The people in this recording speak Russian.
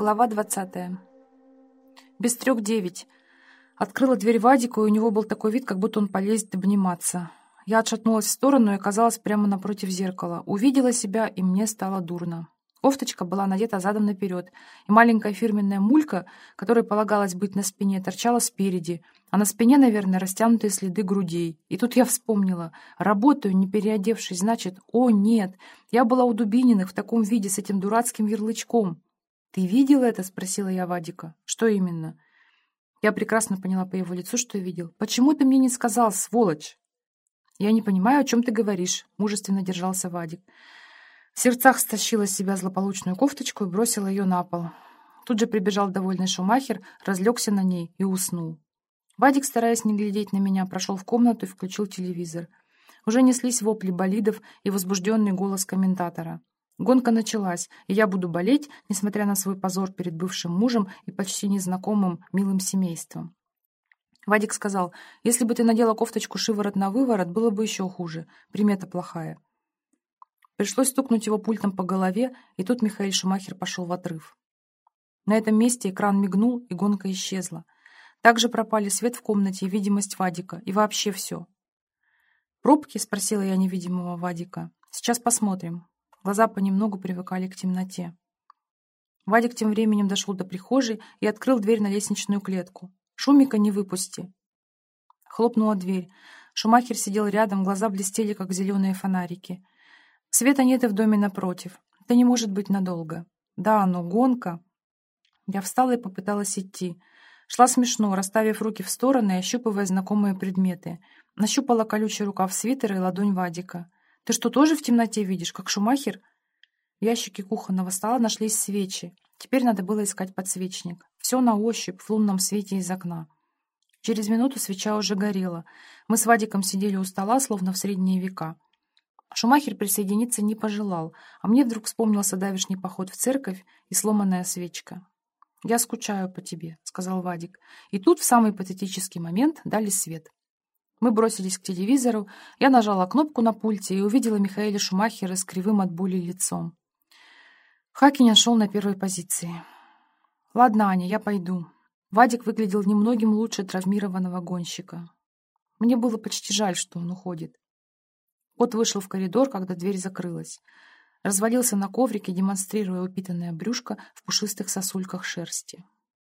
Глава двадцатая. Без трех девять. Открыла дверь Вадику, и у него был такой вид, как будто он полезет обниматься. Я отшатнулась в сторону и оказалась прямо напротив зеркала. Увидела себя, и мне стало дурно. Кофточка была надета задом наперед, и маленькая фирменная мулька, которой полагалось быть на спине, торчала спереди, а на спине, наверное, растянутые следы грудей. И тут я вспомнила. Работаю, не переодевшись, значит, о, нет, я была у Дубининых в таком виде с этим дурацким ярлычком. «Ты видел это?» — спросила я Вадика. «Что именно?» Я прекрасно поняла по его лицу, что видел. «Почему ты мне не сказал, сволочь?» «Я не понимаю, о чем ты говоришь», — мужественно держался Вадик. В сердцах стащила с себя злополучную кофточку и бросила ее на пол. Тут же прибежал довольный Шумахер, разлегся на ней и уснул. Вадик, стараясь не глядеть на меня, прошел в комнату и включил телевизор. Уже неслись вопли болидов и возбужденный голос комментатора. Гонка началась, и я буду болеть, несмотря на свой позор перед бывшим мужем и почти незнакомым милым семейством. Вадик сказал, если бы ты надела кофточку шиворот на выворот, было бы еще хуже. Примета плохая. Пришлось стукнуть его пультом по голове, и тут Михаил Шумахер пошел в отрыв. На этом месте экран мигнул, и гонка исчезла. Также пропали свет в комнате и видимость Вадика, и вообще все. «Пробки?» — спросила я невидимого Вадика. «Сейчас посмотрим». Глаза понемногу привыкали к темноте. Вадик тем временем дошел до прихожей и открыл дверь на лестничную клетку. «Шумика не выпусти!» Хлопнула дверь. Шумахер сидел рядом, глаза блестели, как зеленые фонарики. Света нет и в доме напротив. Это не может быть надолго. Да, но гонка... Я встала и попыталась идти. Шла смешно, расставив руки в стороны и ощупывая знакомые предметы. Нащупала колючий рукав свитера и ладонь Вадика. «Ты что, тоже в темноте видишь, как Шумахер?» В ящике кухонного стола нашлись свечи. Теперь надо было искать подсвечник. Все на ощупь, в лунном свете из окна. Через минуту свеча уже горела. Мы с Вадиком сидели у стола, словно в средние века. Шумахер присоединиться не пожелал, а мне вдруг вспомнился давешний поход в церковь и сломанная свечка. «Я скучаю по тебе», — сказал Вадик. И тут в самый патетический момент дали свет. Мы бросились к телевизору, я нажала кнопку на пульте и увидела Михаэля Шумахера с кривым от боли лицом. Хакинин шел на первой позиции. «Ладно, Аня, я пойду». Вадик выглядел немногим лучше травмированного гонщика. Мне было почти жаль, что он уходит. Кот вышел в коридор, когда дверь закрылась. Развалился на коврике, демонстрируя упитанное брюшко в пушистых сосульках шерсти.